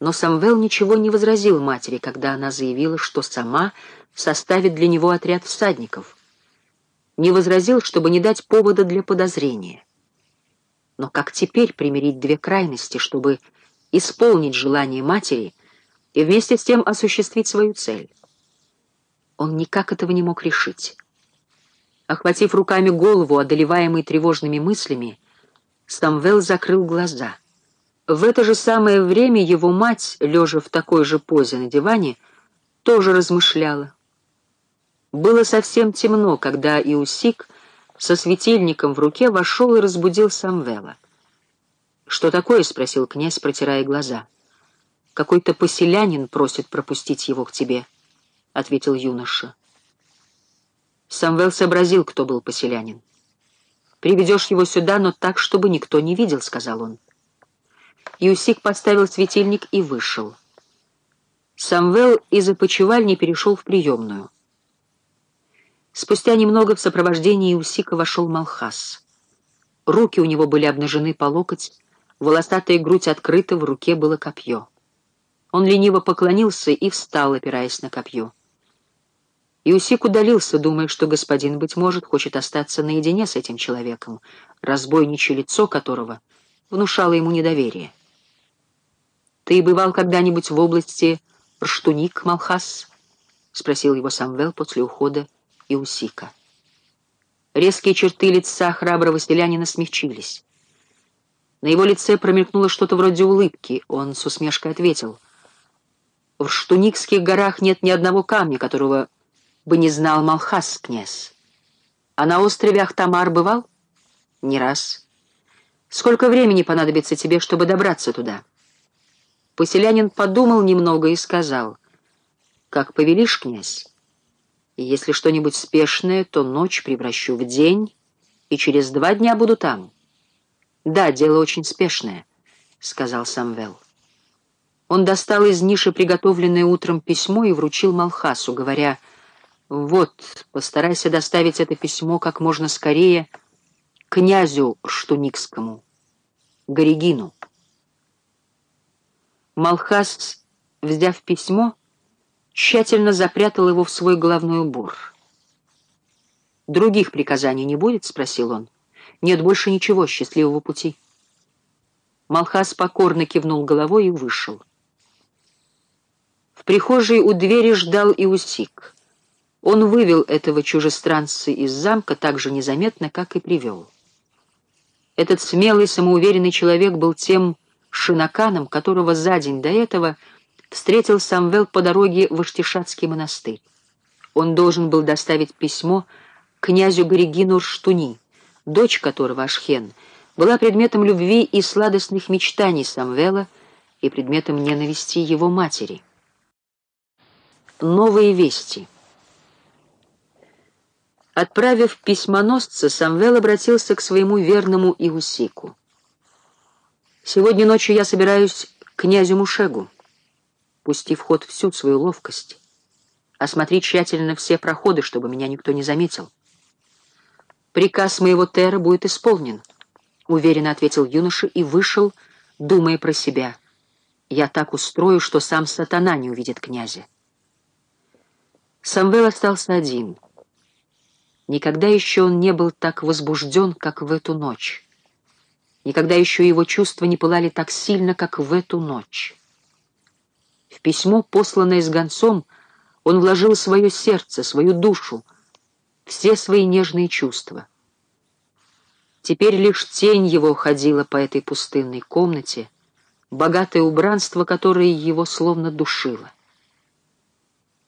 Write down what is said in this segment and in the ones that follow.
Но Самвел ничего не возразил матери, когда она заявила, что сама составит для него отряд всадников. Не возразил, чтобы не дать повода для подозрения. Но как теперь примирить две крайности, чтобы исполнить желание матери и вместе с тем осуществить свою цель? Он никак этого не мог решить. Охватив руками голову, одолеваемый тревожными мыслями, Самвел закрыл глаза — в это же самое время его мать, лежа в такой же позе на диване, тоже размышляла. Было совсем темно, когда Иусик со светильником в руке вошел и разбудил Самвела. «Что такое?» — спросил князь, протирая глаза. «Какой-то поселянин просит пропустить его к тебе», — ответил юноша. Самвел сообразил, кто был поселянин. «Приведешь его сюда, но так, чтобы никто не видел», — сказал он. Юсик поставил светильник и вышел. Самвел из опочивальни перешел в приемную. Спустя немного в сопровождении Юсика вошел Малхас. Руки у него были обнажены по локоть, волосатая грудь открыта, в руке было копье. Он лениво поклонился и встал, опираясь на копье. Иусик удалился, думая, что господин, быть может, хочет остаться наедине с этим человеком, разбойничье лицо которого внушало ему недоверие. «Ты бывал когда-нибудь в области Рштуник, Малхас?» — спросил его Самвел после ухода Иусика. Резкие черты лица храброго селянина смягчились. На его лице промелькнуло что-то вроде улыбки. Он с усмешкой ответил. «В Рштуникских горах нет ни одного камня, которого бы не знал Малхас, князь. А на острове Ахтамар бывал? Не раз. Сколько времени понадобится тебе, чтобы добраться туда?» Поселянин подумал немного и сказал, «Как повелишь, князь? Если что-нибудь спешное, то ночь превращу в день, и через два дня буду там». «Да, дело очень спешное», — сказал Самвел. Он достал из ниши приготовленное утром письмо и вручил Малхасу, говоря, «Вот, постарайся доставить это письмо как можно скорее князю Штуникскому, Горегину». Малхас, взяв письмо, тщательно запрятал его в свой головной убор. «Других приказаний не будет?» — спросил он. «Нет больше ничего. Счастливого пути». Малхас покорно кивнул головой и вышел. В прихожей у двери ждал Иусик. Он вывел этого чужестранца из замка так же незаметно, как и привел. Этот смелый, самоуверенный человек был тем шинаканом, которого за день до этого встретил Самвел по дороге в Аштишатский монастырь. Он должен был доставить письмо князю Горегину Рштуни, дочь которого, Ашхен, была предметом любви и сладостных мечтаний Самвела и предметом ненависти его матери. Новые вести Отправив письмоносца, Самвел обратился к своему верному Иусику. Сегодня ночью я собираюсь к князю Мушегу, пусти в ход всю свою ловкость, осмотри тщательно все проходы, чтобы меня никто не заметил. Приказ моего Тера будет исполнен, уверенно ответил юноша и вышел, думая про себя. Я так устрою, что сам сатана не увидит князя. Самвел остался один. Никогда еще он не был так возбужден, как в эту ночь. Никогда еще его чувства не пылали так сильно, как в эту ночь. В письмо, посланное с гонцом, он вложил свое сердце, свою душу, все свои нежные чувства. Теперь лишь тень его ходила по этой пустынной комнате, богатое убранство, которое его словно душило.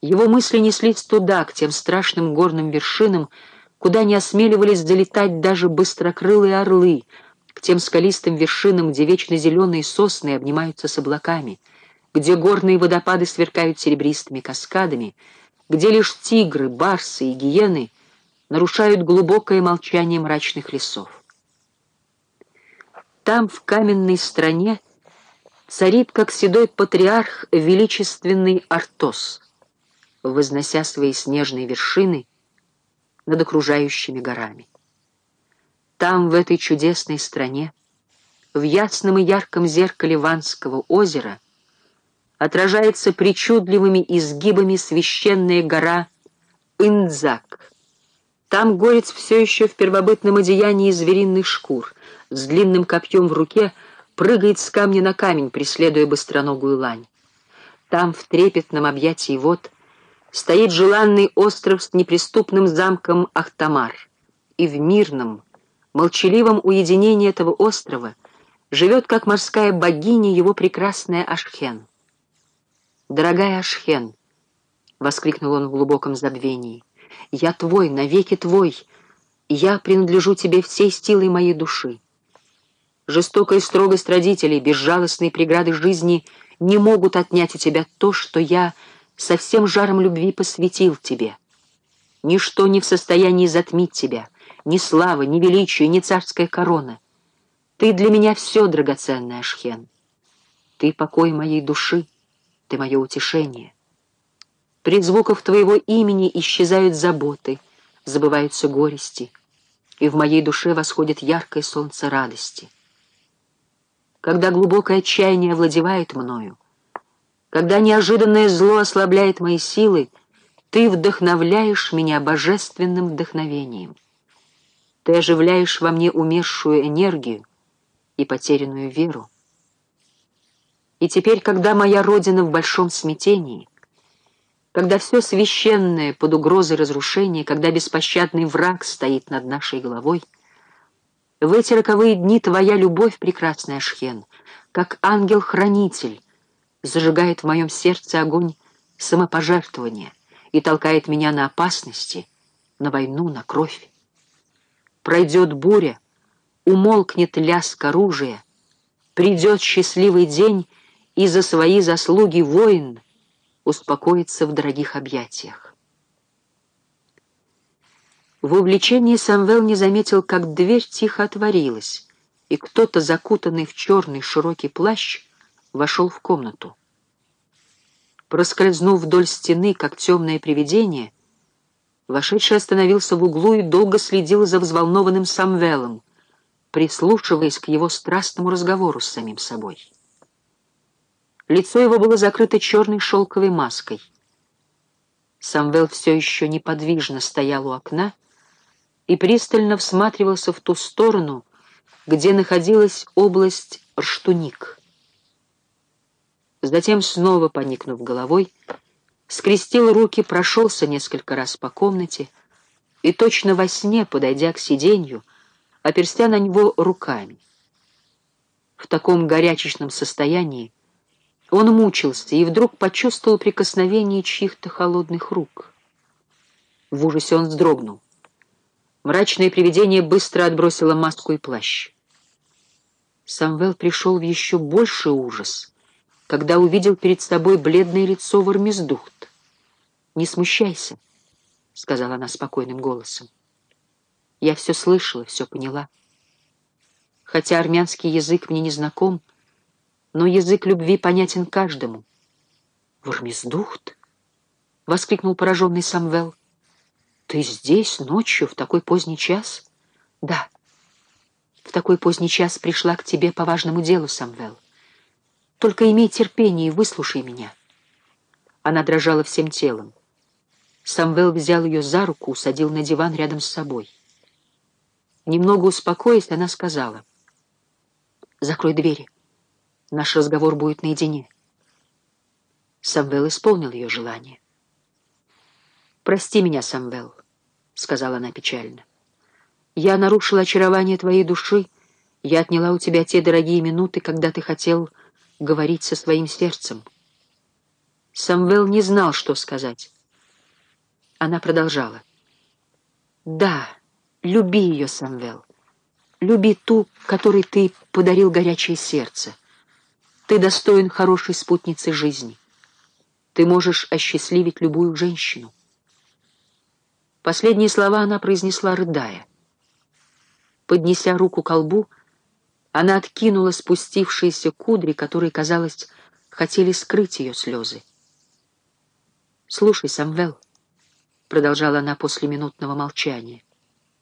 Его мысли неслись туда, к тем страшным горным вершинам, куда не осмеливались залетать даже быстрокрылые орлы — к тем скалистым вершинам, где вечно зеленые сосны обнимаются с облаками, где горные водопады сверкают серебристыми каскадами, где лишь тигры, барсы и гиены нарушают глубокое молчание мрачных лесов. Там, в каменной стране, царит, как седой патриарх, величественный Артос, вознося свои снежные вершины над окружающими горами. Там, в этой чудесной стране, в ясном и ярком зеркале Ванского озера, отражается причудливыми изгибами священная гора Индзак. Там горец все еще в первобытном одеянии звериных шкур, с длинным копьем в руке, прыгает с камня на камень, преследуя быстроногую лань. Там, в трепетном объятии вод, стоит желанный остров с неприступным замком Ахтамар, и в мирном, молчаливом уединении этого острова живет, как морская богиня, его прекрасная Ашхен. «Дорогая Ашхен!» — воскликнул он в глубоком забвении. «Я твой, навеки твой, я принадлежу тебе всей силой моей души. Жестокая строгость родителей, безжалостные преграды жизни не могут отнять у тебя то, что я со всем жаром любви посвятил тебе. Ничто не в состоянии затмить тебя, ни слава, ни величие, ни царская корона. Ты для меня все, драгоценный Ашхен. Ты покой моей души, ты мое утешение. При звуках твоего имени исчезают заботы, забываются горести, и в моей душе восходит яркое солнце радости. Когда глубокое отчаяние овладевает мною, когда неожиданное зло ослабляет мои силы, ты вдохновляешь меня божественным вдохновением. Ты оживляешь во мне умершую энергию и потерянную веру. И теперь, когда моя родина в большом смятении, когда все священное под угрозой разрушения, когда беспощадный враг стоит над нашей головой, в эти роковые дни твоя любовь, прекрасная Ашхен, как ангел-хранитель, зажигает в моем сердце огонь самопожертвования и толкает меня на опасности, на войну, на кровь. Пройдет буря, умолкнет лязг оружия, придет счастливый день, и за свои заслуги воин успокоится в дорогих объятиях. В увлечении Самвел не заметил, как дверь тихо отворилась, и кто-то, закутанный в черный широкий плащ, вошел в комнату. Проскользнув вдоль стены, как темное привидение, вошедший остановился в углу и долго следил за взволнованным Самвелом, прислушиваясь к его страстному разговору с самим собой. Лицо его было закрыто черной шелковой маской. Самвел все еще неподвижно стоял у окна и пристально всматривался в ту сторону, где находилась область Рштуник. Затем, снова поникнув головой, скрестил руки, прошелся несколько раз по комнате и точно во сне, подойдя к сиденью, оперся на него руками. В таком горячечном состоянии он мучился и вдруг почувствовал прикосновение чьих-то холодных рук. В ужасе он вздрогнул. Мрачное привидение быстро отбросило маску и плащ. Самвел пришел в еще больший ужас, когда увидел перед собой бледное лицо Вармездухт. «Не смущайся», — сказала она спокойным голосом. «Я все слышала, все поняла. Хотя армянский язык мне не знаком, — но язык любви понятен каждому. «Вурмездухт?» — воскликнул пораженный Самвел. «Ты здесь ночью, в такой поздний час?» «Да, в такой поздний час пришла к тебе по важному делу, Самвел. Только имей терпение и выслушай меня». Она дрожала всем телом. Самвел взял ее за руку, усадил на диван рядом с собой. Немного успокоясь, она сказала, «Закрой двери». Наш разговор будет наедине. Самвел исполнил ее желание. «Прости меня, Самвел», — сказала она печально. «Я нарушила очарование твоей души, я отняла у тебя те дорогие минуты, когда ты хотел говорить со своим сердцем». Самвел не знал, что сказать. Она продолжала. «Да, люби ее, Самвел. Люби ту, которой ты подарил горячее сердце. Ты достоин хорошей спутницы жизни. Ты можешь осчастливить любую женщину. Последние слова она произнесла, рыдая. Поднеся руку к лбу, она откинула спустившиеся кудри, которые, казалось, хотели скрыть ее слезы. «Слушай, Самвел», — продолжала она после минутного молчания,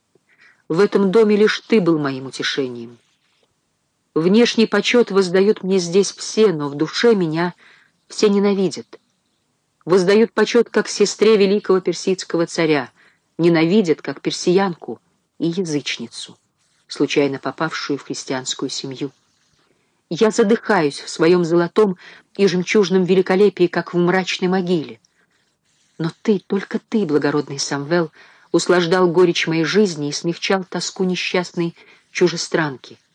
— «в этом доме лишь ты был моим утешением». Внешний почет воздают мне здесь все, но в душе меня Все ненавидят. Воздают почет как сестре великого персидского царя, ненавидят как персиянку и язычницу, случайно попавшую в христианскую семью. Я задыхаюсь в своем золотом и жемчужном великолепии, как в мрачной могиле. Но ты, только ты, благородный Самвел, услаждал горечь моей жизни и смягчал тоску несчастной чужестранки —